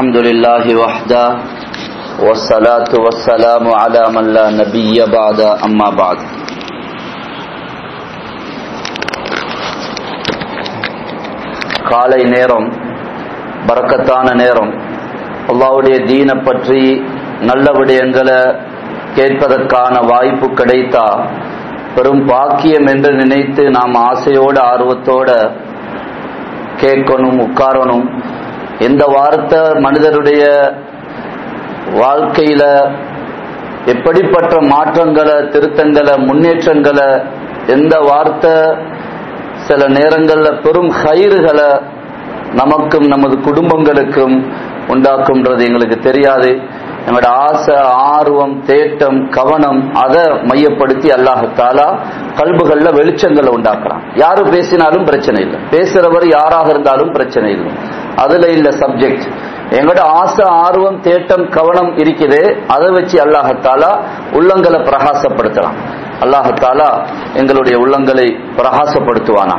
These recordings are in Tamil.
الحمد لله وحده والصلاة والسلام على من لا نبي بعد أما بعد காலை நேரம் பறக்கத்தான நேரம் அல்லாவுடைய தீனை பற்றி நல்ல விடயங்களை கேட்பதற்கான வாய்ப்பு கிடைத்தா பெரும் பாக்கியம் என்று நினைத்து நாம் ஆசையோடு ஆர்வத்தோட கேட்கணும் உட்காரணும் எந்த வார்த்தை மனிதருடைய வாழ்க்கையில எப்படிப்பட்ட மாற்றங்களை திருத்தங்களை முன்னேற்றங்களை எந்த வார்த்தை சில நேரங்கள்ல பெரும் கயிறுகளை நமக்கும் நமது குடும்பங்களுக்கும் உண்டாக்கும்ன்றது எங்களுக்கு தெரியாது. நம்மளோட ஆசை ஆர்வம் தேட்டம் கவனம் அதை மையப்படுத்தி அல்லாஹத்தாலா கல்புகள்ல வெளிச்சங்களை உண்டாக்குறான். யாரு பேசினாலும் பிரச்சனை இல்லை. பேசுறவர் யாராக இருந்தாலும் பிரச்சனை இல்லை. அதுல இல்ல சப்ஜெக்ட் எங்களோட ஆசை ஆர்வம் தேட்டம் கவனம் இருக்குது. அதை வச்சு அல்லாஹத்தாலா உள்ளங்களை பிரகாசப்படுத்தலாம். அல்லாஹத்தாலா எங்களுடைய உள்ளங்களை பிரகாசப்படுத்துவானா?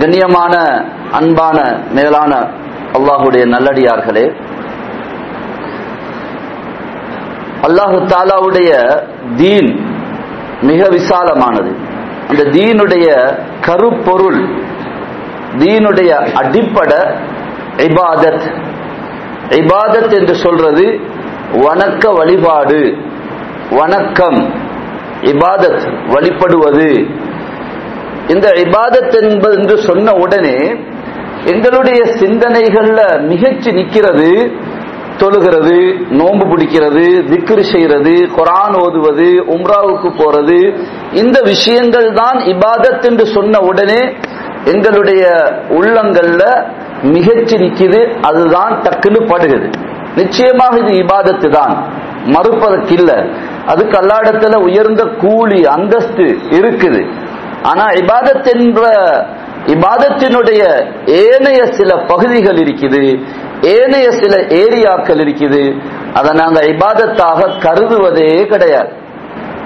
கண்ணியமான அன்பான மேலான அல்லாஹுடைய நல்லடியார்களே அல்லாஹு தாலாவுடைய தீன் மிக விசாலமானது. இந்த தீனுடைய கருப்பொருள் தீனுடைய அடிப்படை இபாதத். இபாதத் என்று சொல்றது வணக்க வழிபாடு வணக்கம் இபாதத் வழிபடுவது. இந்த இபாதத் என்பது என்று சொன்ன உடனே எங்களுடைய சிந்தனைகள்ல மிகச்சி நிக்கிறது தொழுகிறது நோன்பு பிடிக்கிறது திக்ரு செய்யறது குரான் ஓதுவது உம்ராவுக்கு போறது. இந்த விஷயங்கள் தான் இபாதத் என்று சொன்ன உடனே எங்களுடைய உள்ளங்கள்ல மிகச்சி நிற்கிது அதுதான் டக்குன்னு படுகிறது. நிச்சயமாக இது இபாதத்து தான். மறுப்பதற்கு இல்ல. அதுக்கு அல்லாடத்துல உயர்ந்த கூலி அந்தஸ்து இருக்குது. ஆனா இபாதத் என்ற இபாதத்தினுடைய ஏனைய சில பகுதிகள் இருக்குது ஏனைய சில ஏரியாக்கள் இருக்குது. அதை நாங்க இபாதத்தாக கருதுவதே கிடையாது.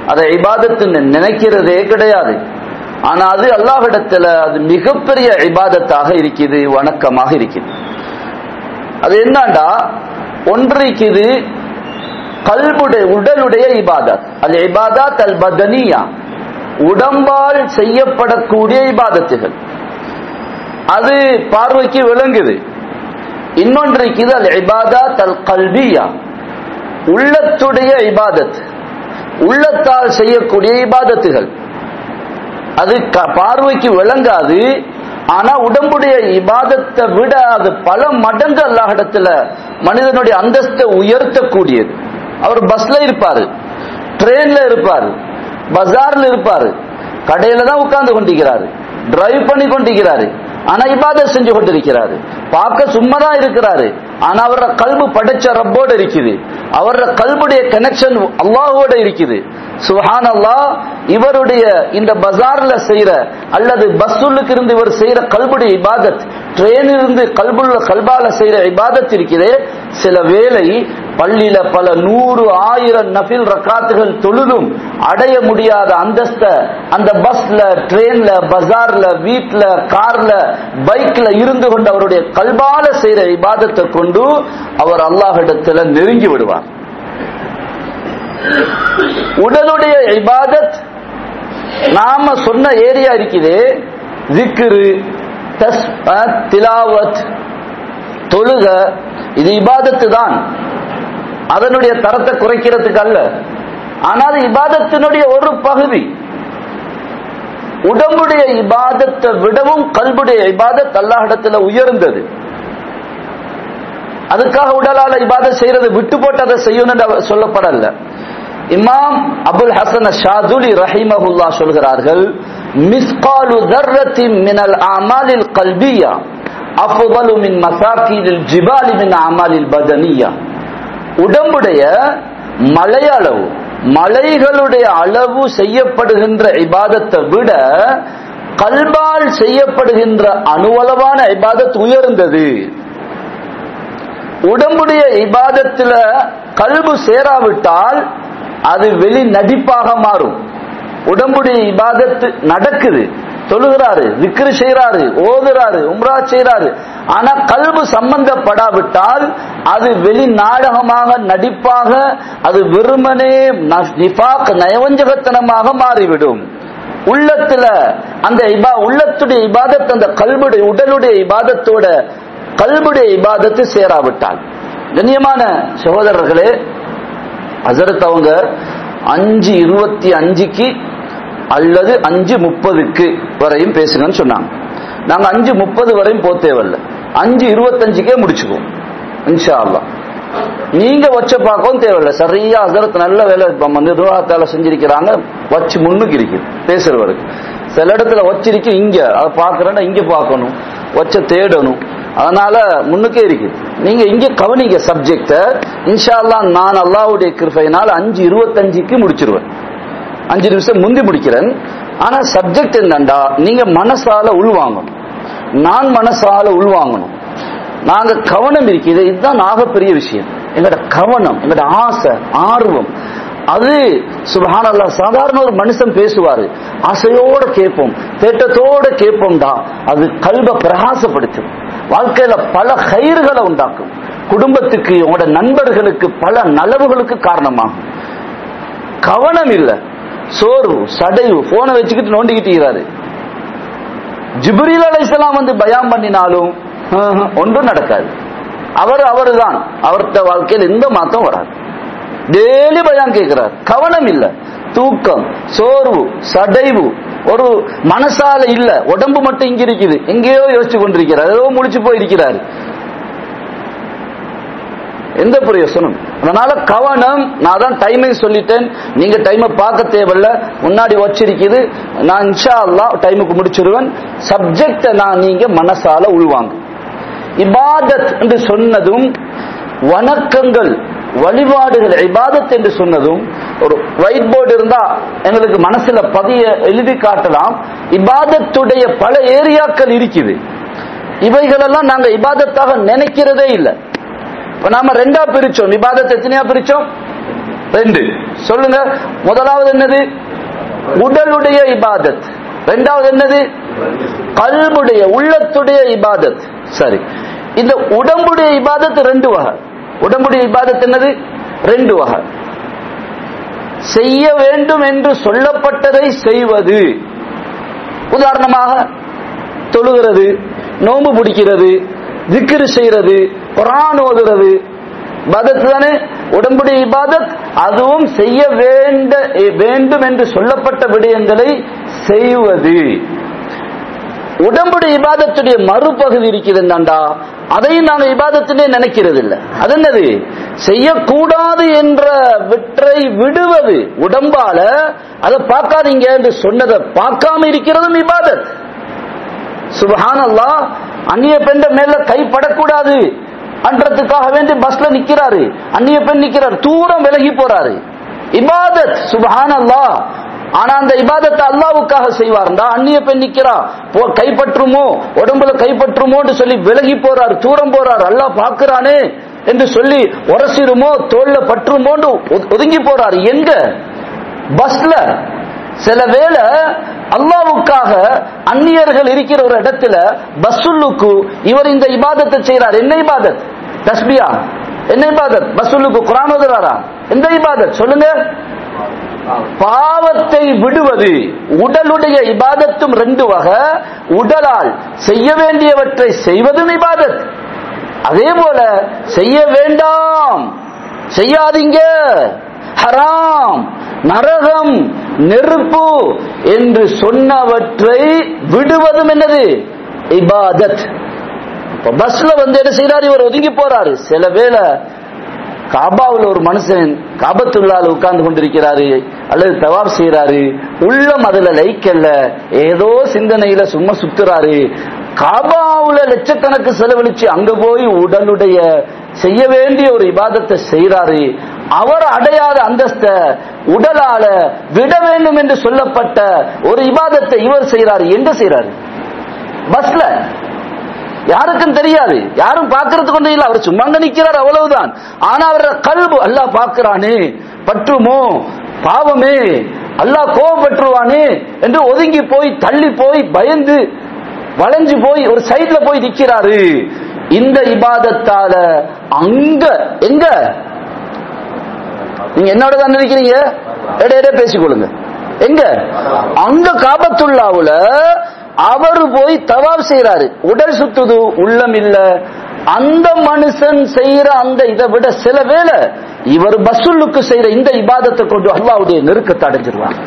அதை இபாதத்து நினைக்கிறதே கிடையாது. ஆனா அது அல்லாஹிடத்துல அது மிகப்பெரிய இபாதத்தாக இருக்குது வணக்கமாக இருக்குது. அது என்னண்டா? ஒன்றைக்குது கல்புடைய உடலுடைய இபாதத். அது இபாதத் அல் பதனியா உடம்பால் செய்யப்படக்கூடிய இபாதத்துகள். அது பார்வைக்கு விளங்குது. இன்னொன்றைக்கு அல் இபாதத் அல் கல்பியா உள்ளத்துடைய இபாதத். உள்ளத்தால் செய்யக்கூடிய இபாதத்துகள். அது பார்வைக்கு விளங்காது. ஆனா உடம்புடைய இபாதத்தை விட அது பல மடங்கு அல்லாஹிடத்துல மனிதனுடைய அந்தஸ்தை உயர்த்தக்கூடியது. அவர் பஸ்ல இருப்பாரு ட்ரெயின்ல இருப்பாரு பஜார்ல இருப்பாரு கடையில தான் உட்கார்ந்து கொண்டிருக்கிறாரு டிரைவ் பண்ணி கொண்டிருக்கிறாரு ஆனா இபாத செஞ்சு கொண்டிருக்கிறாரு. பார்க்க சும்மாதான் இருக்கிறாரு ஆனா அவர கல்பு படைச்ச ரப்போட இருக்குது. அவர கல்புடைய கனெக்ஷன் அல்லாஹோட இருக்குது. சுஹான் அல்லா இவருடைய இந்த பஜார்ல செய்யற அல்லது பஸ்ஸுல்லுக்கு இருந்து இவர் செய்யற கல்புடைய இபாதத் ட்ரெயினில் இருந்து கல்புள்ள கல்பால செய்யற இபாதத் இருக்கிறே சில வேலை பள்ளியில பல நூறு ஆயிரம் நபில் ரக்காத்துகள் தொழுதும் அடைய முடியாத அந்தஸ்த அந்த பஸ்ல ட்ரெயின்ல பஜார்ல வீட்ல கார்ல பைக்ல இருந்து கொண்டு அவருடைய கல்பால செய்யற இபாதத்தை கொண்டு அவர் அல்லாஹிடத்துல நெருங்கி விடுவார். உடலுடைய இபாதத் நாம சொன்ன ஏரியா இருக்குது. ஜிக்ரு திலாவத் தொழுக இது இபாதத்து தான் அதனுடைய தரத்தை குறைக்கிறதுக்கு அல்ல ஆனால் இபாதத்தினுடைய ஒரு பகுதி உடம்புடைய இபாதத்தை விடவும் கல்புடைய இபாதத் அல்லாஹிடத்துல உயர்ந்தது. அதுக்காக உடலால இபாதம் செய்யறது விட்டு போட்டு அதை செய்யணும் சொல்லப்படல. இமாம் அபுல் ஹசன் ஷாதுலி ரஹிமஹுல்லா சொல்கிறார்கள் மிஸ்காலு தர்ரத்தின் மினல் அமாலில் கல்பியா அஃபுதலு மின் மசாக்கீலில் ஜிபாலி மின் அமாலில் பதனியா. உடம்புடைய மலையளவு மலைகளுடைய அளவு செய்யப்படுகின்ற இபாதத்தை விட கல்பால் செய்யப்படுகின்ற அணுவளவான இபாதத் உயர்ந்தது. உடம்புடைய இபாதத்தில் கல்பு சேராவிட்டால் அது வெளி நடிப்பாக மாறும். உடம்புடைய இபாதத்து நடக்குது. தொழுகிறாரு விக்ரு செய்யறாரு ஓதுறாரு உம்ரா செய்யறாரு ஆனா கல்பு சம்பந்தப்படாவிட்டால் அது வெளி நாடகமாக நடிப்பாக அது வெறுமனே நிபாக் நயவஞ்சகத்தனமாக மாறிவிடும். உள்ளத்துல அந்த இபா உள்ளத்துடைய இபாதத் அந்த கல்புடைய உடலுடைய இபாதத்தோட கல்புடைய இபாதத்து சேராவிட்டால். கண்ணியமான சகோதரர்களே ஹசரத் அவங்க அஞ்சு இருபத்தி அஞ்சுக்கு அல்லது அஞ்சு முப்பதுக்கு வரையும் பேசுங்கன்னு சொன்னாங்க. நாங்க அஞ்சு முப்பது வரையும் போக தேவையில்ல. அஞ்சு இருபத்தஞ்சுக்கே முடிச்சுக்குவோம். இன்ஷா அல்லா நீங்க வச்ச பார்க்கவும் தேவையில்ல. சரியா ஹசரத் நல்ல வேலை இப்ப நிர்வாகத்தால செஞ்சிருக்கிறாங்க. வச்சு முன்னுக்கு இருக்குது. பேசுறவருக்கு. சில இடத்துல வச்சிருக்கு இங்க. அதை பார்க்கறேன்னா இங்க பார்க்கணும். வச்ச தேடணும். அதனால முன்னுக்கே இருக்குது நீங்க இங்க கவனிங்க சப்ஜெக்ட இன்ஷா அல்லாஹ் நான் அல்லாஹ்வுடைய கிருபையினால் அஞ்சு இருபத்தஞ்சுக்கு முடிச்சிருவேன். அஞ்சு நிமிஷம் முந்தி முடிக்கிறேன். ஆனா சப்ஜெக்ட் என்னண்டா? நீங்க மனசால உள்வாங்கணும். நான் மனசால உள்வாங்கணும். நாங்க கவனம் இருக்குது. இதுதான் ஆகப்பெரிய விஷயம். எங்கட கவனம் எங்கட ஆசை ஆர்வம். அது சுபஹானல்லா சாதாரண ஒரு மனுஷன் பேசுவாரு. ஆசையோட கேட்போம் தேட்டத்தோட கேட்போம்டா. அது கல்வ பிரகாசப்படுத்தும். வாழ்க்கையில பல கயிறுகளை உண்டாக்கும். குடும்பத்துக்கு உங்களோட நண்பர்களுக்கு பல நலவுகளுக்கு காரணமாகும். கவனம் இல்ல. சோர்வு சடைவு போனை வச்சுக்கிட்டு நோண்டிக்கிட்டு இருக்கிறாரு. ஜிப்ரீல் அலைஹிஸ்ஸலாம் வந்து பயம் பண்ணினாலும் ஒன்றும் நடக்காது. அவர் அவர்தான். அவர்கிட்ட வாழ்க்கையில் எந்த மாற்றம் வராது. டெய்லி பயம் கேட்கிறார். கவனம் இல்ல. தூக்கம் சோர்வு சடைவு ஒரு மனசால இல்ல. உடம்பு மட்டும் இங்க இருக்குது. எங்கேயோ யோசிச்சு கொண்டிருக்கிறார். ஏதோ முடிச்சு போயிருக்கிறார். எந்த பிரயோசனம் அதனால கவனம் நான் தான் டைமையும் சொல்லிட்டேன். நீங்க டைமை பார்க்க தேவையில்ல. முன்னாடி வச்சிருக்குது நான் இன்ஷா அல்லாஹ் டைமுக்கு முடிச்சிருவேன். சப்ஜெக்ட நான் நீங்க மனசால உள்வாங்க இபாதத் என்று சொன்னதும் வணக்கங்கள் வழிபாடுகள் இபாதத் என்று சொன்னதும் ஒரு ஒயிட் போர்டு இருந்தா எங்களுக்கு மனசுல பதிய எழுதி காட்டலாம். இபாதத்துடைய பல ஏரியாக்கள் இருக்குது. இவைகளெல்லாம் நாங்க இபாதத்தாக நினைக்கிறதே இல்லை. இப்ப நாம ரெண்டா பிரிச்சோம். இபாதத்தை எத்தனையா பிரிச்சோம்? ரெண்டு. சொல்லுங்க. முதலாவது என்னது? உடலுடைய இபாதத். ரெண்டாவது என்னது? கல்புடைய உள்ளத்துடைய இபாதத். சரி. இந்த உடம்புடைய இபாதத் ரெண்டு வகை. உடம்புடைய இபாதத் என்னது? ரெண்டு வகை. செய்ய வேண்டும் என்று சொல்லப்பட்டதை செய்வது. உதாரணமாக தொழுகிறது நோன்பு பிடிக்கிறது திக்ரு செய்யறது குரான் ஓதுறது இபாதத் தானே? உடம்புடைய இபாதத் அதுவும் செய்ய வேண்ட வேண்டும் என்று சொல்லப்பட்ட விடயங்களை செய்வது. உடம்புடைய இபாதத்துடைய மறுபகுதி இருக்குதுண்டாண்டா அதையும் நாங்க இபாதத்திலே நினைக்கிறதில்ல. அது என்னது? செய்யக்கூடாது என்ற விற்றை விடுவது. உடம்பால அதை பார்க்காதீங்க என்று சொன்னதை பார்க்காம இருக்கிறதும் இபாதத். சுபஹானல்லா அந்நிய பெண்ட மேல கைப்படக்கூடாது. அன்றதுக்காக வேண்டி பஸ்ல நிக்கிறாரு. அந்நிய பெண் நிக்கிறார். தூரம் விலகி போறாரு. இபாதத் சுபஹானல்லா ஆனா அந்த இபாதத்தை அல்லாவுக்காக செய்வார்டா அந்நிய பெண் நிக்கிறா. போ கைப்பற்றுமோ? உடம்புல கைப்பற்றுமோன்னு சொல்லி விலகி போறார் தூரம் போறார். அல்லாஹ் பாக்குறானே என்று சொல்லி உரசிருமோ தோல்ல பற்றுமோன்னு ஒ- ஒதுங்கி போறார். எங்க? பஸ்ல. சில வேளை அல்லாவுக்காக அந்நியர்கள் இருக்கிற ஒரு இடத்துல பஸ்ஸுல்லுக்கு இவர் இந்த இபாதத்தை செய்றார். என்ன இபாதத்? தஸ்பியா. என்ன இபாதத்? பஸ்ஸுல்லுக்கு குரான் ஓதுறாரா? எந்த இபாதத்? சொல்லுங்க. பாவத்தை விடுவது உடலுடைய இபாதத்தும் ரெண்டு வகை. உடலால் செய்ய வேண்டியவற்றை செய்வதும் இபாதத். அதே போல செய்ய வேண்டாம். செய்யாதீங்க. ஹராம். நரகம் நெருப்பு என்று சொன்னவற்றை விடுவதும் என்னது? இபாதத். பஸ்ல வந்து என்ன செய்யறாரு இவர் ஒதுங்கி போறாரு. சில வேளை காபாவில் ஒரு மனுஷன் காபத்துள்ளால் உட்கார்ந்து கொண்டிருக்கிறாரு அல்லது தவாப் செய்யறாரு உள்ளம் அதுல லைக்கல்ல ஏதோ சிந்தனையில சும்மா சுத்துறாரு. காபாவுல லட்சக்கணக்கு செலவழிச்சு அங்க போய் உடலுடைய செய்ய வேண்டிய ஒரு விவாதத்தை செய்யறாரு அவர் அடையாத அந்தஸ்த உடலால விட வேண்டும் என்று சொல்லப்பட்ட ஒரு விவாதத்தை இவர் செய்யறாரு எங்க செய்யறாரு பஸ்ல. யாருக்கும் தெரியாது. யாரும் பார்க்கறதுக்கு ஒன்றும் இல்லை. அவர் சும்மா அங்க நிக்கிறார் அவ்வளவுதான். ஆனா அவர் கல்பு அல்லா பார்க்கிறானே. பற்றுமோ? பாவமே? அல்லாஹ் கோவப்பட்டுருவானே என்று ஒதுங்கி போய் தள்ளி போய் பயந்து வளைஞ்சு போய் ஒரு சைட்ல போய் நிக்கிறாரு. இந்த இபாதத்தால அங்க எங்க? நீங்க என்னோட தான் நினைக்கிறீங்க? இடையிட பேசிக்கொள்ளுங்க. எங்க? அங்க காபத்துள்ளாவுல அவரு போய் தவாப் செய்யறாரு உடல் சுத்துது உள்ளம் இல்ல. அந்த மனுஷன் செய்யற அந்த இதை விட சில வேளை இவர் பசுல்லுக்கு செய்யற இந்த இபாதத்தை கொண்டு அல்லாவுடைய நெருக்கத்தை அடைஞ்சிருவாங்க.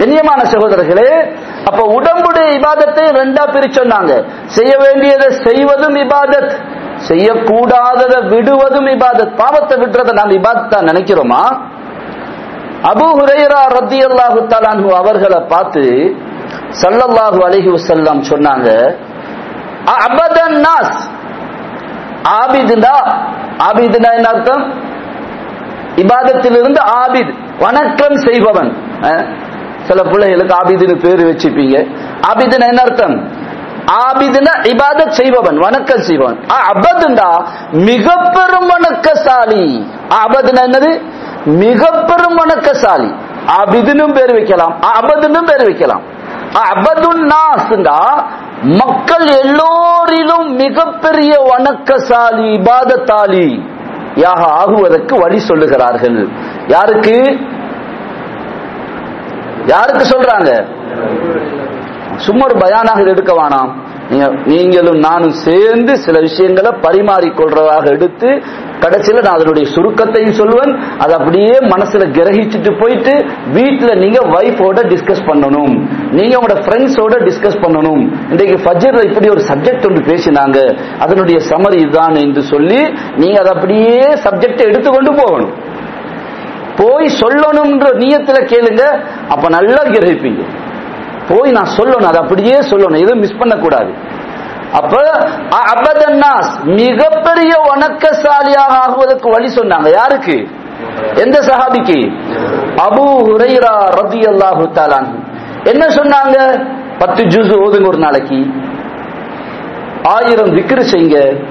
கண்ணியமான சகோதரர்களே அப்ப உடம்புடைய இபாதத்தை ரெண்டா பிரிச்சொன்னாங்க செய்ய வேண்டியதை செய்வதும் இபாதத் செய்யக்கூடாததை விடுவதும் இபாதத். பாவத்தை விடுறத நாம் இபாதத்தா நினைக்கிறோமா? அபு ஹுரைரா ரத்தி அல்லாஹு தலான்ஹு அவர்களை பார்த்து சல்லல்லாஹு அலைஹி வசல்லாம் சொன்னாங்க அபதன் நாஸ். ஆபிதுனா ஆபிதுனா என்ன அர்த்தம்? இபாதத்திலிருந்து ஆபித் வணக்கம் செய்பவன். சில பிள்ளைகளுக்கு ஆபிதுன்னு பேரு வச்சுப்பீங்க. ஆபிதுனா என்ன அர்த்தம்? ஆபிதுனா இபாதத் செய்பவன் வணக்கம் செய்பவன். அபதுண்டா மிக பெரும் வணக்கசாலி. அபதுனா என்னது? மிக பெரும் வணக்கசாலி. ஆபிதுனும் பேர் வைக்கலாம் அபதுனும் பேர் வைக்கலாம். மக்கள் எல்லோரிலும் மிகப்பெரிய வணக்கசாலி இபாதத்தாலி. யாக ஆகுவதற்கு வழி சொல்லுகிறார்கள். யாருக்கு? யாருக்கு சொல்றாங்க? சும்மா ஒரு பயானாக இதை எடுக்க வேணாம். நீங்களும் நானும் சேர்ந்து சில விஷயங்களை பரிமாறிக்கொள்றதாக எடுத்து கடைசியில் நான் அதனுடைய சுருக்கத்தையும் சொல்லுவேன். அதை அப்படியே மனசுல கிரகிச்சுட்டு போயிட்டு வீட்டில் நீங்க வைஃபோட டிஸ்கஸ் பண்ணணும். நீங்க உங்களோட ஃப்ரெண்ட்ஸோட டிஸ்கஸ் பண்ணணும். இன்றைக்கு ஃபஜர்ல இப்படி ஒரு சப்ஜெக்ட் ஒன்று பேசினாங்க. அதனுடைய சமரி இதுதான் என்று சொல்லி நீங்க அதை அப்படியே சப்ஜெக்ட் எடுத்துக்கொண்டு போகணும். போய் சொல்லணும்ன்ற நீயத்தில் கேளுங்க. அப்ப நல்லா கிரகிப்பீங்க. போய் நான் சொல்லணும் அதை அப்படியே சொல்லணும். எதுவும் மிஸ் பண்ணக்கூடாது. அப்ப அபதன்னாஸ் மிகப்பெரிய வணக்கசாலியாக ஆகுவதற்கு வழி சொன்னாங்க. யாருக்கு? எந்த சஹாபிக்கு? அபூ ஹுரைரா ரதியல்லாஹு தஆலான் என்ன சொன்னாங்க? பத்து ஜூஸ் ஓதுங்க ஒரு நாளைக்கு. ஆயிரம் விக்ரு செய்யுங்க.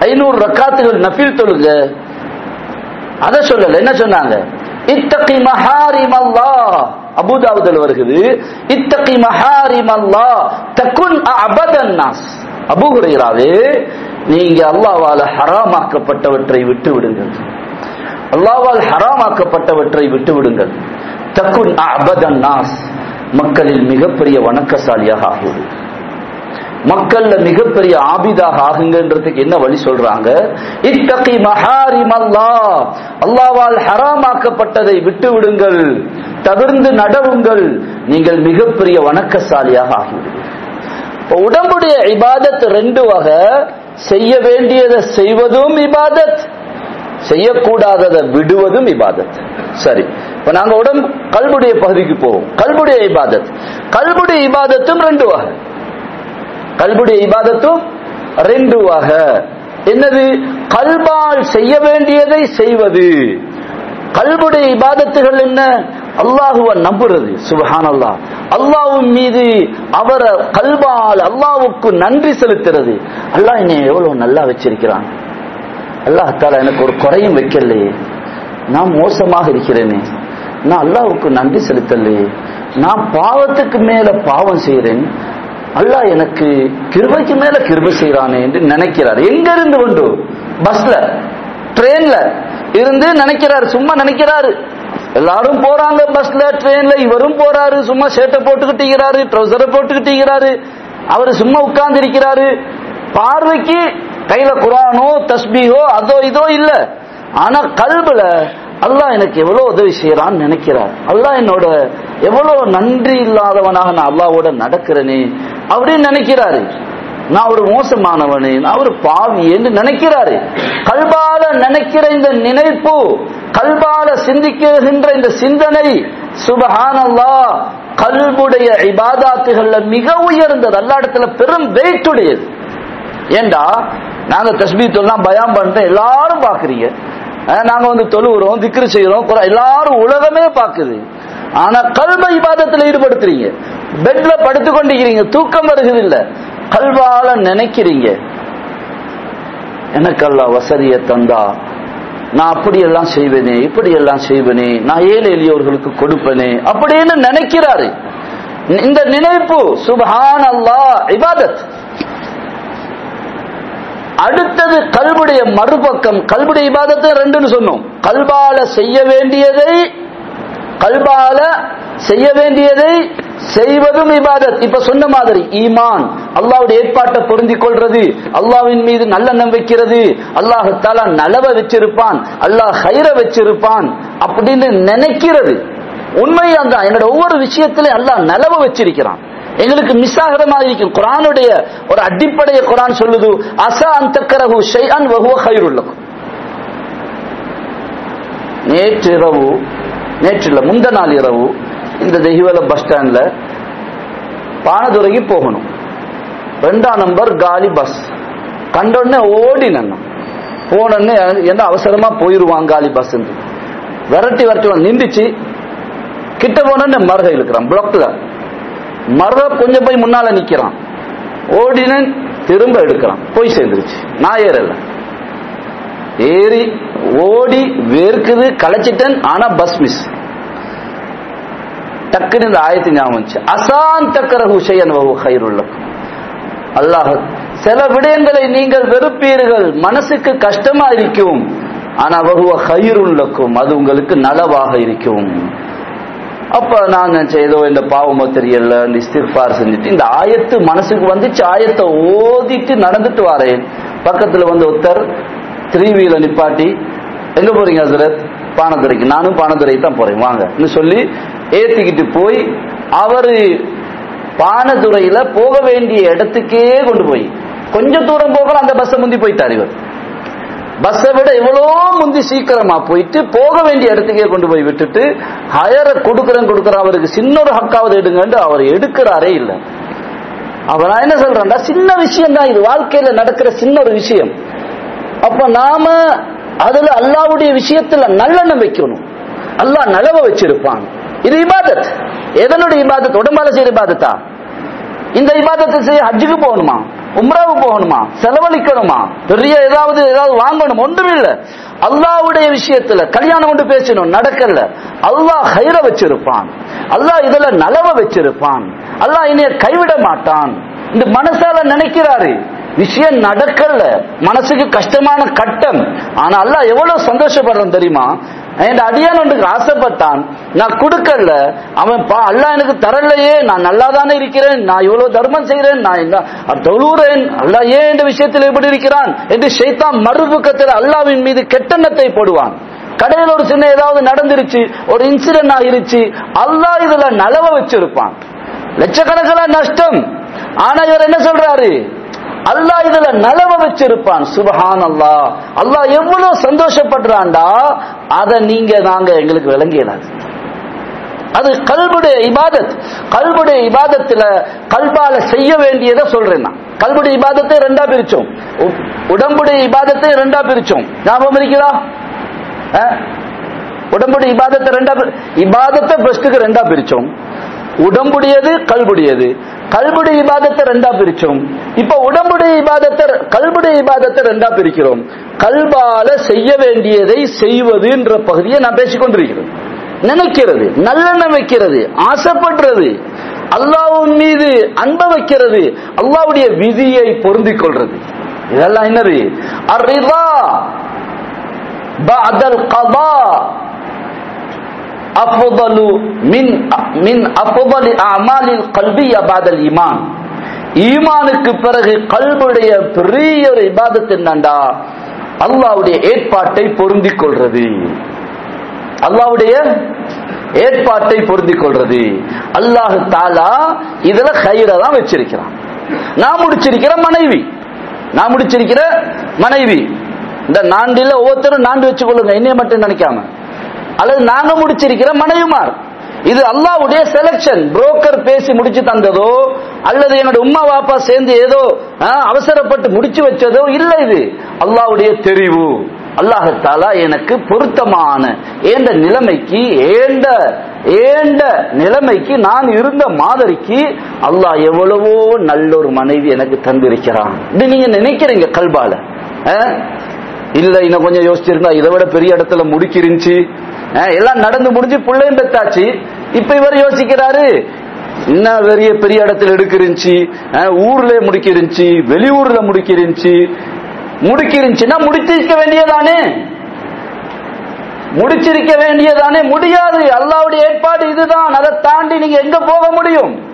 ஐநூறு ரக்காத்துகள் நஃபில் தொழுங்க. அதை சொல்லல. என்ன சொன்னாங்க? இத்தகி மஹாரிம் அல்லாஹ். அபூதாவுதல் வருகிறது. இத்தகி மஹாரிம் அல்லாஹ். தக்குன் அபதன் நாஸ். அபூ ஹுரைராவே நீங்க அல்லாஹ்வால ஹராமாக்கப்பட்டவற்றை விட்டு விடுங்கள். அல்லாஹ்வால் ஹராமாக்கப்பட்டவற்றை விட்டு விடுங்கள். தக்குன் அபதன் நாஸ். மக்களில் மிகப்பெரிய வணக்கசாலியாக ஆகுவது மக்கள்ல மிகப்பெரிய ஆபிதாக ஆகுங்கன்றதுக்கு என்ன வழி சொல்றாங்க? இத்தகி மஹாரிம் அல்லாஹ் அல்லாவால் ஹராமாக்கப்பட்டதை விட்டு விடுங்கள் தவிர்ந்து நடவுங்கள். நீங்கள் மிகப்பெரிய வணக்கசாலியாக ஆகிவிடுங்கள் உடம்புடைய இபாதத் ரெண்டு வகை. செய்ய வேண்டியதை செய்வதும் இபாதத். செய்யக்கூடாததை விடுவதும் இபாதத். சரி. இப்ப நாங்க உடம்பு கல்புடைய பகுதிக்கு போவோம். கல்புடைய இபாதத். கல்புடைய இபாதத்தும் ரெண்டு வகை. கல்புடைய இபாதத்தும் ரெண்டு என்னது? கல்பால் செய்ய வேண்டியதை செய்வது. கல்புடைய இபாதத்துகள் என்ன? அல்லாஹுவ நம்புறது. சுபஹான் அல்லாஹ் அல்லாஹ்வின் மீது அவரை கல்பால் அல்லாவுக்கு நன்றி செலுத்துறது. அல்லாஹ் என்னை எவ்வளவு நல்லா வச்சிருக்கிறான். அல்லாஹ் தாலா எனக்கு ஒரு குறையும் வைக்கலையே. நான் மோசமாக இருக்கிறேனே. நான் அல்லாவுக்கு நன்றி செலுத்தலையே. நான் பாவத்துக்கு மேல பாவம் செய்கிறேன் அல்லாஹ் எனக்கு கிருபைக்கு மேல கிருபை செய்யறானே என்று நினைக்கிறார். எங்க இருந்து உண்டு? பஸ்ல. ட்ரெயின்ல. இருந்து நினைக்கிறாரு சும்மா நினைக்கிறாரு. எல்லாரும் போறாங்க பஸ்ல ட்ரெயின்ல. இவரும் போறாரு சும்மா ஷர்ட்டை போட்டுக்கிட்டீங்கிறாரு ட்ரௌசரை போட்டுக்கிட்டீங்கிறாரு அவரு சும்மா உட்கார்ந்து இருக்கிறாரு. பார்வைக்கு கையில குரானோ தஸ்பீஹோ அதோ இதோ இல்ல. ஆனா கல்புல அல்லாஹ் எனக்கு எவ்வளவு உதவி செய்யறான்னு நினைக்கிறார். அல்லாஹ் என்னோட எவ்வளவு நன்றி இல்லாதவனாக நான் அல்லாவோட நடக்கிறேனே அப்படின்னு நினைக்கிறாரு. நான் ஒரு மோசமானவனே நான் ஒரு பாவி என்று நினைக்கிறாரு. கல்பால நினைக்கிற இந்த நினைப்பு கல்பால சிந்திக்கின்ற இந்த சிந்தனை சுபஹானல்லா கல்புடைய இபாதாத்துகள்ல மிக உயர்ந்தது. அல்லா இடத்துல பெரும் வெயிட் உடையது. ஏண்டா நாங்க தஸ்பீ பயம் பயான் பண்ணிட்டு எல்லாரும் பாக்குறீங்க நாங்க வந்து தொழுகிறோம் திக்ரு செய்யறோம் எல்லாரும் உலகமே பாக்குது ஆனா கல்வ இபாதத்துல ஈடுபடுத்துறீங்க. பெட்ல படுத்து கொண்டிருக்கிறீங்க தூக்கம் வருகிறது இல்ல கல்வால நினைக்கிறீங்க. எனக்கு அல்லாஹ் வசதியை தந்தா நான் அப்படியெல்லாம் செய்வேனே இப்படியெல்லாம் செய்வேனே நான் ஏழை எளியோர்களுக்கு கொடுப்பேனே அப்படின்னு நினைக்கிறாரு. இந்த நினைப்பு சுபஹான் அல்லா இபாதத். அடுத்தது கல்புடைய மறுபக்கம். கல்புடைய இபாதத்தை ரெண்டுன்னு சொன்னோம். கல்பால செய்ய வேண்டியதை கல்பால செய்ய வேண்டியதை செய்வதும் இபாதத். இப்ப சொன்ன மாதிரி ஈமான். அல்லாவுடைய ஏற்பாட்டை பொருந்திக் கொள்றது அல்லாவின் மீது நல்ல வைக்கிறது அல்லாஹத்தாலா நலவை நலவ வச்சிருப்பான் அல்லாஹ் ஹைர வச்சிருப்பான் அப்படின்னு நினைக்கிறது. உண்மையா தான் என்னோட ஒவ்வொரு விஷயத்திலையும் அல்லாஹ் நலவ வச்சிருக்கிறான். எங்களுக்கு மிஸ் ஆகிற மாதிரி இருக்கும். குரானுடைய ஒரு அடிப்படையை குரான் சொல்லுது அசா அந்தக்கரகு ஷைஅன் வஹுவ ஹைருல்லகும் நேற்று இரவு நேற்று இல்ல முந்த நாள் இரவு இந்த தெய்வல பஸ் ஸ்டாண்ட்ல பானதுரைக்கு போகணும். ரெண்டாம் நம்பர் காலி பஸ். கண்டோடனே ஓடினேன் போனோடனே என்ன அவசரமா போயிருவான் காலி பஸ் விரட்டி விரட்டி நின்றுச்சு. கிட்ட போனோடனே மருக இருக்கிறான் பிளாக்ல மருக கொஞ்சம் போய் முன்னால நிக்கிறான். ஓடினேன் திரும்ப எடுக்கிறான். போய் சேர்ந்துருச்சு. நான் ஏறல. ஏறி ஓடி வேர்க்குது களைச்சிட்டேன் ஆனா பஸ் மிஸ் டக்குன்னு இந்த ஆயத்து ஞாபகம் வந்துச்சு. அசாந்தக்கர ஹுஷையன் வஹு அல்லாஹ் சில விடயங்களை நீங்கள் வெறுப்பீர்கள். மனசுக்கு கஷ்டமா இருக்கும். ஆனா வகுவ ஹைருல்லக்கும் அது உங்களுக்கு நலவாக இருக்கும். அப்ப நாங்க நினைச்சேன் ஏதோ இந்த பாவமோ தெரியல இஸ்திஃபார் செஞ்சுட்டு இந்த ஆயத்து மனசுக்கு வந்துச்சு ஆயத்தை ஓதிட்டு நடந்துட்டு வரேன். பக்கத்துல வந்து ஒருத்தர் த்ரீவியில நிப்பாட்டி எங்க போறீங்க ஹசரத்? பானதுரைக்கு நானும் பானதுரைக்கு தான் போறேன் வாங்க. சொல்லி ஏத்திக்கிட்டு போய் அவரு பானதுரையில போக வேண்டிய இடத்துக்கே கொண்டு போய் கொஞ்சம் தூரம் போகல அந்த பஸ்ஸை முந்தி போயிட்டார் இவர். பஸ்ஸை விட எவ்வளோ முந்தி சீக்கிரமா போயிட்டு போக வேண்டிய இடத்துக்கே கொண்டு போய் விட்டுட்டு ஹயரை கொடுக்குறேன் கொடுக்குறேன் அவருக்கு சின்ன ஒரு ஹக்காவது எடுங்கன்னு அவர் எடுக்கிறாரே இல்லை. அவர் என்ன சொல்றேன்டா சின்ன விஷயம் தான் இது வாழ்க்கையில நடக்கிற சின்ன ஒரு விஷயம். அப்ப நாம அதுல அல்லாவுடைய விஷயத்துல நல்லெண்ணம் வைக்கணும். அல்லாஹ் நலவ வச்சிருப்பான். இது இபாதத். எதனுடைய இபாதத்? உடம்பால செய்யற இபாதத்தா? இந்த இபாதத்தை செய்ய ஹஜ்ஜுக்கு போகணுமா? உம்ராவு போகணுமா? செலவழிக்கணுமா? பெரிய ஏதாவது ஏதாவது வாங்கணும். ஒன்றும் இல்ல. அல்லாவுடைய விஷயத்துல கல்யாணம் கொண்டு பேசணும் நடக்கல. அல்லாஹ் ஹைர வச்சிருப்பான். அல்லாஹ் இதுல நலவ வச்சிருப்பான். அல்லாஹ் இனிய கைவிட மாட்டான். இந்த மனசால நினைக்கிறாரு. விஷயம் நடக்கல. மனசுக்கு கஷ்டமான கட்டம். ஆனா அல்லாஹ் எவ்வளவு சந்தோஷப்படுறோம் தெரியுமா? என் அடியான் ஒன்றுக்கு ஆசைப்பட்டான். நான் கொடுக்கல. அவன் பா அல்லா எனக்கு தரலையே. நான் நல்லா தானே இருக்கிறேன். நான் இவ்வளவு தர்மம் செய்கிறேன். நான் என்ன தொழுறேன் அல்லாஹ் ஏன் இந்த விஷயத்தில் எப்படி இருக்கிறான்? என்று ஷைத்தான் மறுபக்கத்தில் அல்லாவின் மீது கெட்டெண்ணத்தை போடுவான். கடையில் ஒரு சின்ன ஏதாவது நடந்துருச்சு. ஒரு இன்சிடென்ட் ஆகிருச்சு. அல்லாஹ் இதுல நலவ வச்சிருப்பான். லட்சக்கணக்கில் நஷ்டம். ஆனா இவர் என்ன சொல்றாரு? அல்லாஹ் இதுல நலவ வச்சிருப்பான். சுபஹான் அல்லா அல்லா எவ்வளவு சந்தோஷப்படுறான்டா அதை நீங்க நாங்க எங்களுக்கு விளங்கியலாது அது கல்புடைய இபாதத். கல்புடைய இபாதத்துல கல்பால செய்ய வேண்டியதை சொல்றேன் நான். கல்புடைய இபாதத்தை ரெண்டா பிரிச்சோம். உடம்புடைய இபாதத்தை ரெண்டா பிரிச்சோம். ஞாபகம் இருக்கிறா உடம்புடைய இபாதத்தை ரெண்டா இபாதத்தை பெஸ்ட்டுக்கு ரெண்டா பிரிச்சோம். உடம்புடையது கல்புடையது. கல்புடைய இபாதத்தை ரெண்டா பிரிச்சோம். இப்ப உடம்புடைய இபாதத்தை கல்புடைய இபாதத்தை ரெண்டா பிரிக்கிறோம். கல்பால செய்ய வேண்டியதை செய்வதுன்ற பகுதியை நான் பேசிக்கொண்டிருக்கிறேன் நினைக்கிறது நல்லெண்ணம் வைக்கிறது ஆசைப்படுறது அல்லாவின் மீது அன்ப வைக்கிறது அல்லாவுடைய விதியை பொருந்திக் கொள்றது. இதெல்லாம் என்னது? அரிதா பதல் கபா அஃபதலு மின் மின் அஃபதலி அமாலில் கல்பிய பாதல் ஈமான் ஈமானுக்கு பிறகு கல்புடைய பெரிய ஒரு இபாதத்து என்னண்டா? அல்லாவுடைய ஏற்பாட்டை பொருந்திக் கொள்றது. அல்லாவுடைய ஏற்பாட்டை பொருந்திக் கொள்றது. அல்லாஹு தாலா இதுல கயிறை தான் வச்சிருக்கிறான். நான் முடிச்சிருக்கிற மனைவி. நான் முடிச்சிருக்கிற மனைவி. இந்த நாண்டில ஒவ்வொருத்தரும் நாண்டு வச்சுக்கொள்ளுங்க. என்னைய மட்டும் நினைக்காம. அல்லது நாங்க முடிச்சிருக்கிற மனைவிமார். இது அல்லாவுடைய செலக்ஷன் புரோக்கர் பேசி முடிச்சு தந்ததோ அல்லது என்னோட உம்மா வாப்பா சேர்ந்து ஏதோ அவசரப்பட்டு முடிச்சு வச்சதோ இல்ல இது. அல்லாவுடைய தெரிவு. அல்லாஹத்தாலா எனக்கு பொருத்தமான ஏண்ட நிலைமைக்கு ஏண்ட ஏண்ட நிலைமைக்கு நான் இருந்த மாதிரிக்கு அல்லாஹ் எவ்வளவோ நல்ல ஒரு மனைவி எனக்கு தந்திருக்கிறான். இது நீங்க நினைக்கிறீங்க கல்பால. இல்ல இன்னும் கொஞ்சம் யோசிச்சிருந்தா இதை விட பெரிய இடத்துல முடிக்கிருந்துச்சு எல்லாம் நடந்து முடிஞ்சு பிள்ளையும் பெத்தாச்சு. இப்ப இவர் யோசிக்கிறாரு இன்னும் பெரிய பெரிய இடத்துல எடுக்கிருந்துச்சு? ஊர்ல முடிக்கிருந்துச்சு வெளியூர்ல முடிக்கிருந்துச்சு. முடிக்கிருந்துச்சுன்னா முடிச்சிருக்க வேண்டியதானே? முடிச்சிருக்க வேண்டியதானே? முடியாது. அல்லாவுடைய ஏற்பாடு இதுதான். அதை தாண்டி நீங்க எங்க போக முடியும்?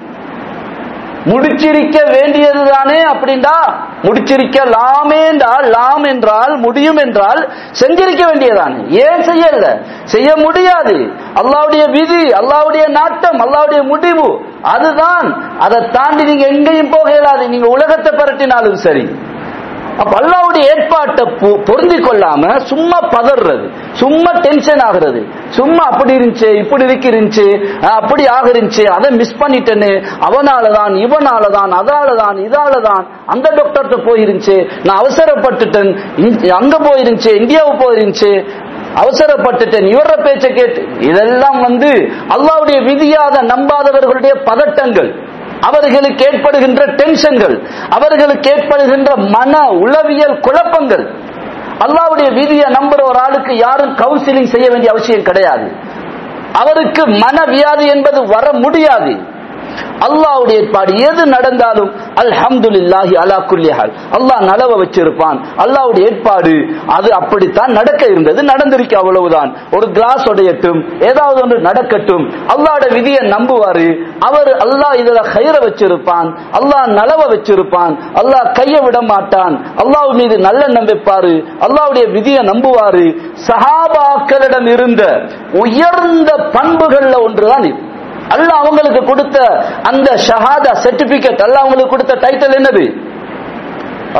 முடிச்சிருக்க வேண்டியதுதானே அப்படின்டா முடிச்சிருக்க லாமே என்றால் லாம் என்றால் முடியும் என்றால் செஞ்சிருக்க வேண்டியதானே ஏன் செய்யல? செய்ய முடியாது. அல்லாவுடைய விதி அல்லாவுடைய நாட்டம் அல்லாவுடைய முடிவு அதுதான். அதை தாண்டி நீங்க எங்கேயும் போக இயலாது. நீங்க உலகத்தை பரட்டினாலும் சரி. அப்ப அல்லாவுடைய ஏற்பாட்டை பொருந்தி கொள்ளாம சும்மா பதறது சும்மா டென்ஷன் ஆகுறது சும்மா அப்படி இருந்துச்சு இப்படி இருந்துச்சு அப்படி ஆகிருந்துச்சு அதை மிஸ் பண்ணிட்டேன்னு அவனாலதான் இவனாலதான் அதாலதான் இதாலதான் அந்த டாக்டர்கிட்ட போயிருந்துச்சு நான் அவசரப்பட்டுட்டேன் அங்க போயிருந்துச்சு இந்தியாவுக்கு போயிருந்துச்சு அவசரப்பட்டுட்டேன் இவர பேச்சை கேட்டு இதெல்லாம் வந்து அல்லாவுடைய விதியாக நம்பாதவர்களுடைய பதட்டங்கள். அவர்களுக்கு ஏற்படுகின்ற டென்ஷன்கள் அவர்களுக்கு ஏற்படுகின்ற மன உளவியல் குழப்பங்கள். அல்லாவுடைய விதியை நம்புற ஒரு ஆளுக்கு யாரும் கவுன்சிலிங் செய்ய வேண்டிய அவசியம் கிடையாது. அவருக்கு மனவியாதி என்பது வர முடியாது. அல்லாவுடைய ஏற்பாடு எது நடந்தாலும் அல்ஹம்துலில்லாஹி அலா குல்லி அல்லாஹ் நலவ வச்சிருப்பான். அல்லாஹ்வுடைய ஏற்பாடு அது அப்படித்தான் நடக்க இருந்தது நடந்திருக்கு அவ்வளவுதான். ஒரு கிளாஸ் உடையட்டும் ஏதாவது ஒன்று நடக்கட்டும் அல்லாட விதியை நம்புவாரு. அவர் அல்லாஹ் இதுல கயிற வச்சிருப்பான் அல்லாஹ் நலவ வச்சிருப்பான் அல்லாஹ் கைய விட மாட்டான். அல்லாஹ் மீது நல்ல நம்பிப்பாரு அல்லாவுடைய விதியை நம்புவாரு. சஹாபாக்களிடம் இருந்த உயர்ந்த பண்புகள்ல ஒன்றுதான் இது. அல்லாஹ் அவங்களுக்கு கொடுத்த அந்த ஷஹாதா சர்டிபிகேட் அல்ல அவங்களுக்கு கொடுத்த டைட்டில் என்னது?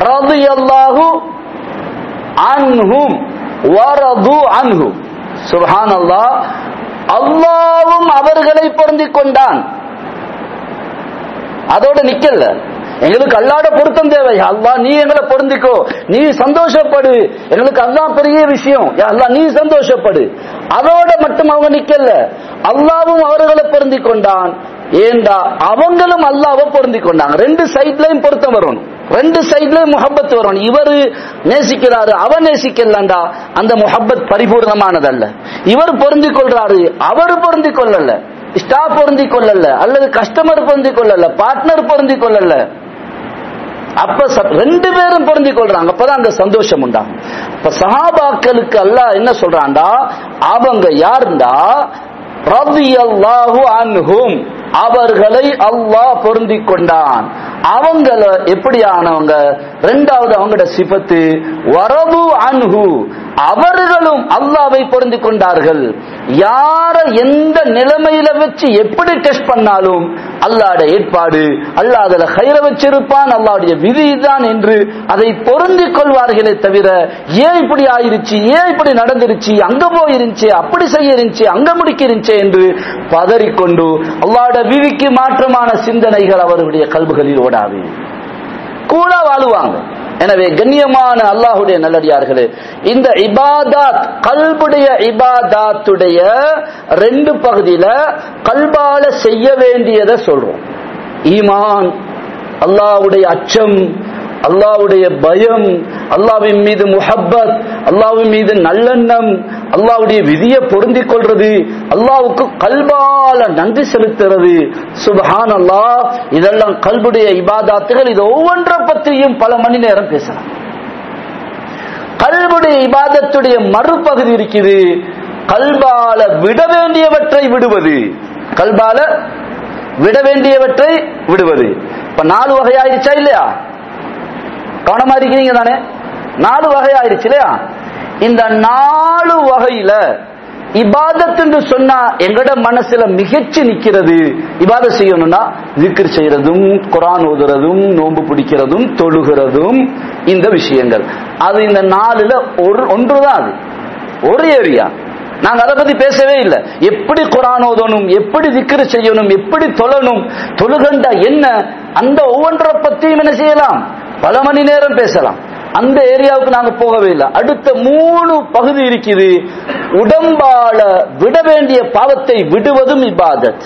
ரலியல்லாஹு அன்ஹும் வரது சுஹான் அல்லாஹ் அல்லாமும் அவர்களை பொருந்திக் கொண்டான். அதோட நிக்கல. எங்களுக்கு அல்லாட பொருத்தம் தேவை. அல்லா நீ எங்களை பொருந்திக்கோ. நீ சந்தோஷப்படு. எங்களுக்கு அல்லா பெரிய விஷயம். அல்லா நீ சந்தோஷப்படு. அதோட மட்டும் அவங்க நிக்கல. அல்லாவும் அவர்களை பொருந்தி கொண்டான் ஏண்டா? அவங்களும் அல்லாவை பொருந்தி கொண்டாங்க ரெண்டு சைட்லயும் பொருத்தம் வரணும் ரெண்டு சைட்லயும் முகப்பத் வரும். இவரு நேசிக்கிறாரு அவர் நேசிக்கலண்டா. அந்த முகப்பத் பரிபூர்ணமானதல்ல. இவர் பொருந்தி கொள்றாரு அவர் பொருந்தி கொள்ளல ஸ்டாஃப் பொருந்தி கொள்ளல அல்லது கஸ்டமர் பொருந்தி கொள்ளல பார்ட்னர் பொருந்தி கொள்ளல அப்ப ரெண்டு பேரும் பொருந்திக் கொள்றாங்க. அப்பதான் அந்த சந்தோஷம் உண்டாகும். இப்ப சஹாபாக்களுக்கு அல்லாஹ் என்ன சொல்றான்டா? அவங்க யாருண்டா? ரலியல்லாஹு அன்ஹும். அவர்களை அல்லாஹ் பொருந்திக் கொண்டான். அவங்கள எப்படியானவங்க? ரெண்டாவது அவங்களோட சிபத்து வரவு அன்ஹு. அவர்களும் அல்லாவை பொருந்திக் கொண்டார்கள். யார எந்த நிலைமையில வச்சு எப்படி டெஸ்ட் பண்ணாலும் அல்லாட ஏற்பாடு அல்லாஹ் அதுல கயிற வச்சிருப்பான் அல்லாவுடைய விதி தான் என்று அதை பொருந்திக் கொள்வார்களே தவிர ஏன் இப்படி ஆயிருச்சு ஏன் இப்படி நடந்துருச்சு அங்க போயிருந்துச்சு அப்படி செய்ய இருந்துச்சு அங்க முடிக்கிருந்துச்சு என்று பதறிக்கொண்டு அல்லாட விதிக்கு மாற்றமான சிந்தனைகள் அவருடைய கல்புகளில் ஓடாது. கூட வாழுவாங்க. எனவே கண்ணியமான அல்லாஹுடைய நல்லடியார்களே இந்த இபாதாத் கல்புடைய இபாதாத்துடைய ரெண்டு பகுதியில கல்பால செய்ய வேண்டியதை சொல்றோம். ஈமான் அல்லாவுடைய அச்சம் அல்லாஹ்வுடைய பயம் அல்லாவின் மீது முஹப்பத் அல்லாஹ்வின் மீது நல்லெண்ணம் அல்லாஹ்வுடைய விதியை பொருந்திக் கொள்றது அல்லாவுக்கு கல்பால நன்றி செலுத்துறது. சுபஹான் அல்லாஹ் இதெல்லாம் கல்புடைய இபாதாத்துகள் இது ஒவ்வொன்றை பற்றியும் பல மணி நேரம் பேசலாம். கல்புடைய இபாதத்துடைய மறுபகுதி இருக்குது. கல்பால விட வேண்டியவற்றை விடுவது. கல்பால விட வேண்டியவற்றை விடுவது. இப்ப நாலு வகையாயிருச்சா இல்லையா? கவனமா இருக்கிறீங்க தானே நாலு வகை ஆயிருச்சு இல்லையா? இந்த நாலு வகையில இபாதத் சொன்னா எங்கட மனசுல மிகச்சு நிக்கிறது. இபாதத் செய்யணும்னா விக்கிர் செய்யறதும் குரான் ஓதுறதும் நோன்பு பிடிக்கிறதும் தொழுகிறதும் இந்த விஷயங்கள். அது இந்த நாலுல ஒரு ஒன்றுதான் அது. ஒரு ஏரியா. நாங்க அதை பத்தி பேசவே இல்லை. எப்படி குரான் ஓதணும் எப்படி திக்ரு செய்யணும் எப்படி தொழணும் தொழுகண்டா என்ன? அந்த ஒவ்வொன்றை பத்தியும் என்ன செய்யலாம்? பல மணி நேரம் பேசலாம். அந்த ஏரியாவுக்கு நாங்க போகவே இல்லை. அடுத்த மூணு பகுதி இருக்குது. உடம்பால விட வேண்டிய பாவத்தை விடுவதும் இபாதத்.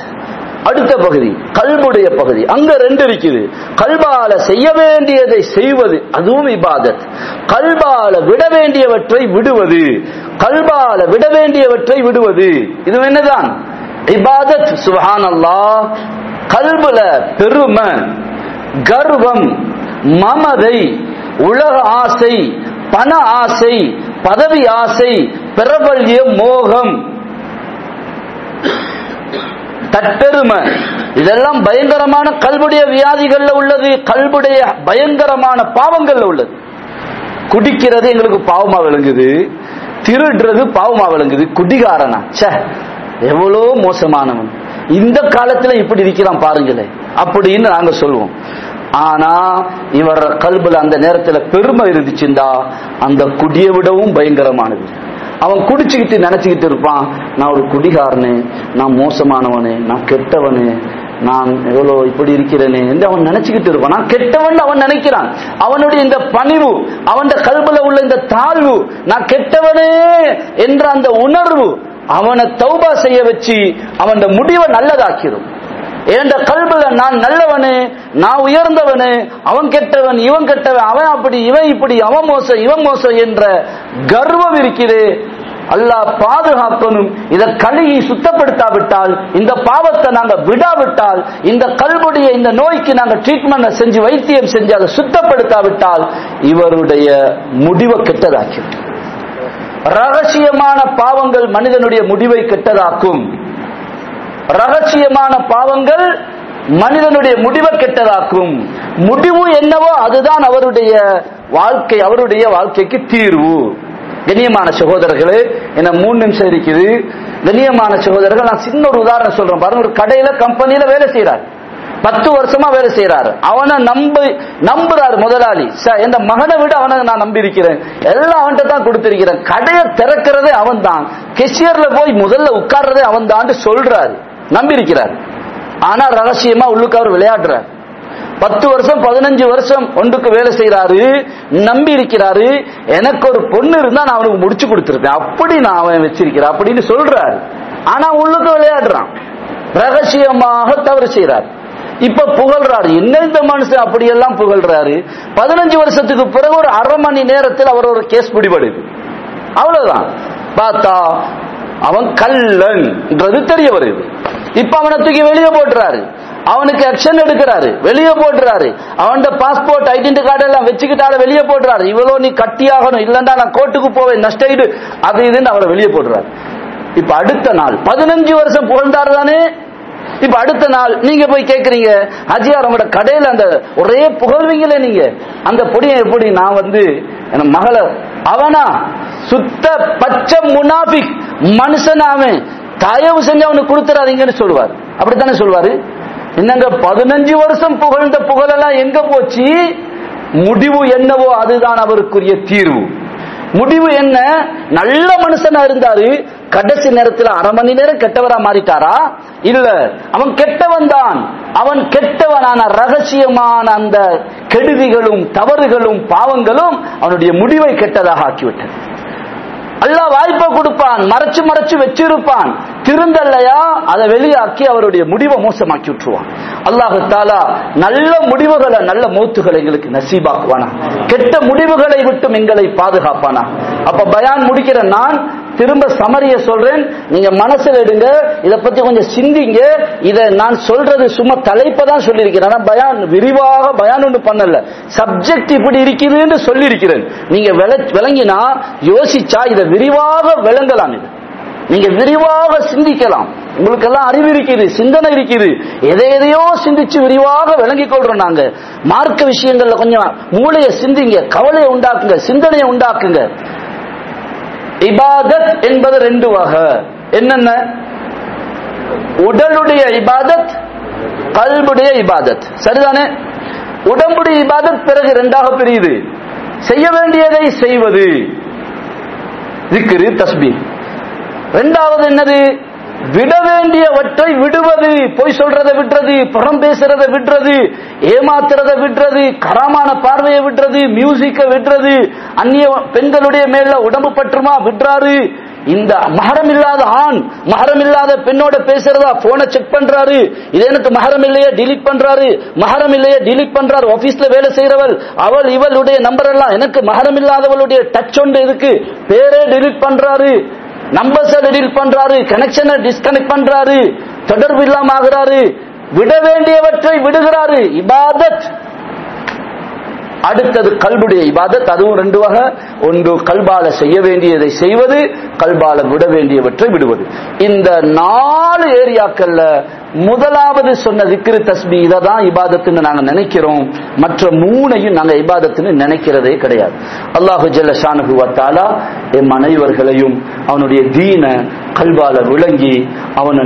அடுத்த பகுதி கல்புடைய பகுதி. அங்க ரெண்டு இருக்குது. கல்பால செய்ய வேண்டியதை செய்வது அதுவும் இபாதத். கல்பால விட வேண்டியவற்றை விடுவது கல்பால விட வேண்டியவற்றை விடுவது இது என்னதான்? இபாதத் சுபஹான் அல்லாஹ் கல்புல பெருமை கர்வம் மமதை உலக ஆசை பண ஆசை பதவி ஆசை பிரபல்ய மோகம். தட்டெருமை இதெல்லாம் பயங்கரமான கல்புடைய வியாதிகள்ல உள்ளது கல்புடைய பயங்கரமான பாவங்கள்ல உள்ளது. குடிக்கிறது எங்களுக்கு பாவமா விளங்குது திருடுறது பாவமா விளங்குது. குடிகாரனா? ச்சே எவ்வளோ மோசமானவன். இந்த காலத்துல இப்படி இருக்கிறான் பாருங்களேன். அப்படின்னு நாங்க சொல்லுவோம் ஆனா இவர் கல்புல அந்த நேரத்துல பெருமை இருந்துச்சுண்டா அந்த குடியை விடவும் பயங்கரமானது. அவன் குடிச்சுக்கிட்டு நினைச்சுக்கிட்டு இருப்பான் நான் ஒரு குடிகாரனு நான் மோசமானவனு நான் கெட்டவனு நான் எவ்வளோ இப்படி இருக்கிறேனே என்று அவன் நினைச்சுக்கிட்டு இருப்பான். நான் கெட்டவன் அவன் நினைக்கிறான். அவனுடைய இந்த பணிவு அவன் கல்புல உள்ள இந்த தாழ்வு நான் கெட்டவனே என்ற அந்த உணர்வு அவனை தௌபா செய்ய வச்சு அவன் முடிவை நல்லதாக்கிடும் என்ற கல்புல நான் நல்லவனு நான் உயர்ந்தவனு அவன் கெட்டவன் இவன் கெட்டவன் அவன் அப்படி இவன் இப்படி அவன் மோசம் இவன் மோசம் என்ற கர்வம் இருக்குது அல்லாஹ் பாதுகாக்கணும். இதை கழுகி சுத்தப்படுத்தாவிட்டால் இந்த பாவத்தை நாங்க விடாவிட்டால் இந்த கல்புடைய இந்த நோய்க்கு நாங்க ட்ரீட்மெண்ட் செஞ்சு வைத்தியம் செஞ்சு அதை சுத்தப்படுத்தாவிட்டால் இவருடைய முடிவை கெட்டதாக்கும் ரகசியமான பாவங்கள் மனிதனுடைய முடிவை கெட்டதாக்கும். ரகசியமான பாவங்கள் மனிதனுடைய முடிவை கெட்டதாக்கும். முடிவு என்னவோ அதுதான் அவருடைய வாழ்க்கை அவருடைய வாழ்க்கைக்கு தீர்வு. கண்ணியமான சகோதரர்களே என்ன மூணு நிமிஷம் இருக்குது. கண்ணியமான சகோதரர்கள் நான் சின்ன ஒரு உதாரணம் சொல்றேன். பாருங்க ஒரு கடையில கம்பெனியில வேலை செய்யறாரு பத்து வருஷமா வேலை செய்யறாரு அவனை நம்பி நம்புறாரு முதலாளி. எந்த என் மகனை விட அவனை நான் நம்பி இருக்கிறேன் எல்லாம் அவன்கிட்ட தான் கொடுத்திருக்கிறேன். கடையை திறக்கிறதே அவன் தான் கெஷியர்ல போய் முதல்ல உட்கார்றதே அவன் தான் சொல்றாரு. நம்பி இருக்கிறார் ஆனா ரகசியமா உள்ளுக்கு அவர் விளையாடுறார். பத்து வருஷம் பதினஞ்சு வருஷம் ஒன்றுக்கு வேலை செய்யறாரு நம்பி இருக்கிறாரு எனக்கு ஒரு பொண்ணு இருந்தா நான் அவனுக்கு முடிச்சு கொடுத்துருப்பேன். அப்படி நான் அவன் வச்சிருக்கிறேன் அப்படின்னு சொல்றாரு. ஆனா உள்ளுக்கு விளையாடுறான். ரகசியமாக தவறு செய்யறாரு இப்ப புகழ்றாரு. என்ன இந்த மனுஷன் அப்படியெல்லாம் புகழ்றாரு? பதினஞ்சு வருஷத்துக்கு பிறகு ஒரு அரை மணி நேரத்தில் அவர் ஒரு கேஸ் பிடிபடுது அவ்வளவுதான். பார்த்தா அவன் கல்லன்ன்றது தெரிய வருது இப்ப அவனை தூக்கி வெளியே போட்டுறாரு. அவனுக்கு ஆக்ஷன் எடுக்கிறாரு. வெளியே போட்டுறாரு. அவன் பாஸ்போர்ட் ஐடென்டி கார்டு எல்லாம் வச்சுக்கிட்டால வெளியே போட்டுறாரு. இவ்வளவு நீ கட்டியாகணும். இல்லன்னா நான் கோர்ட்டுக்கு போவேன். நஷ்டம் அது இதுன்னு அவரை வெளியே போடுறாரு இப்ப அடுத்த நாள் பதினஞ்சு வருஷம் புகழ்ந்தாரு தானே? இப்ப அடுத்த நாள் நீங்க போய் கேக்குறீங்க ஹஜியார் அவங்களோட கடையில அந்த ஒரே புகழ்வீங்களே நீங்க. அந்த பொடியை எப்படி நான் வந்து என் மகளை அவனா சுத்த பச்சை முனாபிக் மனுஷன் அவன். தயவு செஞ்சு அவனுக்கு கொடுத்துறாதீங்கன்னு சொல்லுவார். அப்படித்தானே சொல்லுவாரு? என்னங்க பதினஞ்சு வருஷம் புகழ்ந்த புகழெல்லாம் எங்க போச்சு? முடிவு என்னவோ அதுதான் அவருக்குரிய தீர்வு. முடிவு என்ன? நல்ல மனுஷனா இருந்தாரு கடைசி நேரத்தில் அரை மணி நேரம் கெட்டவரா மாறிட்டாரா? இல்ல. அவன் கெட்டவன் தான். அவன் கெட்டவனான ரகசியமான அந்த கெடுதிகளும் தவறுகளும் பாவங்களும் அவனுடைய முடிவை கெட்டதாக ஆக்கிவிட்டது. அல்லாஹ் வாய்ப்பை கொடுப்பான். மறைச்சு மறைச்சு வச்சிருப்பான். திருந்தல்லையா? அதை வெளியாக்கி அவருடைய முடிவை மோசமாக்கி விட்டுருவான். அல்லாஹு தாலா நல்ல முடிவுகளை நல்ல மூத்துகளை எங்களுக்கு நசீபாக்குவானா? கெட்ட முடிவுகளை விட்டும் எங்களை பாதுகாப்பானா? அப்ப பயான் முடிக்கிற நான் திரும்ப சமரிய சொல்றேன். நீங்க மனசுல எடுங்க. இதை பத்தி கொஞ்சம் சிந்திங்க. இதை நான் சொல்றது சும்மா தலைப்பை தான் சொல்லியிருக்கிறேன். பயான் விரிவாக பயான் ஒன்று பண்ணல. சப்ஜெக்ட் இப்படி இருக்குதுன்னு சொல்லியிருக்கிறேன். நீங்க விள- விளங்கினா யோசிச்சா இதை விரிவாக விளங்கலாம் இது. நீங்க விரிவாக சிந்திக்கலாம். உங்களுக்கு எல்லாம் அறிவு இருக்குது சிந்தனை இருக்குது. எதை எதையோ சிந்திச்சு விரிவாக விளங்கிக் கொள்றோம் நாங்க. மார்க்க விஷயங்கள்ல கொஞ்சம் மூளையை சிந்திங்க கவலையை உண்டாக்குங்க சிந்தனையை உண்டாக்குங்க. இபாதத் என்பது ரெண்டு வகை. என்னென்ன? உடலுடைய இபாதத் கல்புடைய இபாதத். சரிதானே? உடம்புடைய இபாதத் பிறகு இரண்டாக பிரியுது. செய்ய வேண்டியதை செய்வது. திக்ரு தஸ்பீ ரெண்டாவது என்னது? விட வேண்டியவற்றை விடுவது பொய் சொல்றதை விடுறது புறம் பேசுறதை விடுறது ஏமாத்துறதை விடுறது கரமான பார்வையை விடுறது மியூசிக்கை விடுறது அந்நிய பெண்களுடைய மேல உடம்பு பற்றுமா விடுறாரு. இந்த மகரம் இல்லாத ஆண் மகரம் இல்லாத பெண்ணோட பேசுறதா போனை செக் பண்றாரு. இது எனக்கு மகரம் இல்லையே டிலீட் பண்றாரு. மகரம் இல்லையே டிலீட் பண்றாரு. ஆபீஸ்ல வேலை செய்யறவள் அவள் இவளுடைய நம்பர் எல்லாம் எனக்கு மகரம் இல்லாதவளுடைய டச் ஒன்று இருக்கு. பேரே டிலீட் பண்றாரு. நம்பர்ஸ் டெலிட் பண்றாரு கனெக்ஷனை டிஸ்கனெக்ட் பண்றாரு தொடர்பு இல்லாம ஆகிறாரு விட வேண்டியவற்றை விடுகிறாரு இபாதத். அடுத்தது கல்புடைய இபாதத் அதுவும் ரெண்டு வகை. ஒன்று கல்பால செய்ய வேண்டியதை செய்வது கல்பால விட வேண்டியவற்றை விடுவது. இந்த நாலு ஏரியாக்கள்ல முதலாவது சொன்ன திக்ரு தஸ்மி இதை தான் இபாதத்துன்னு நாங்க நினைக்கிறோம். மற்ற மூணையும் நாங்க இபாதத்துன்னு நினைக்கிறதே கிடையாது. அல்லாஹு ஜல்ல ஷானுகு வத்தாலா எம் அனைவர்களையும் அவனுடைய தீன கல்பால விளங்கி அவனை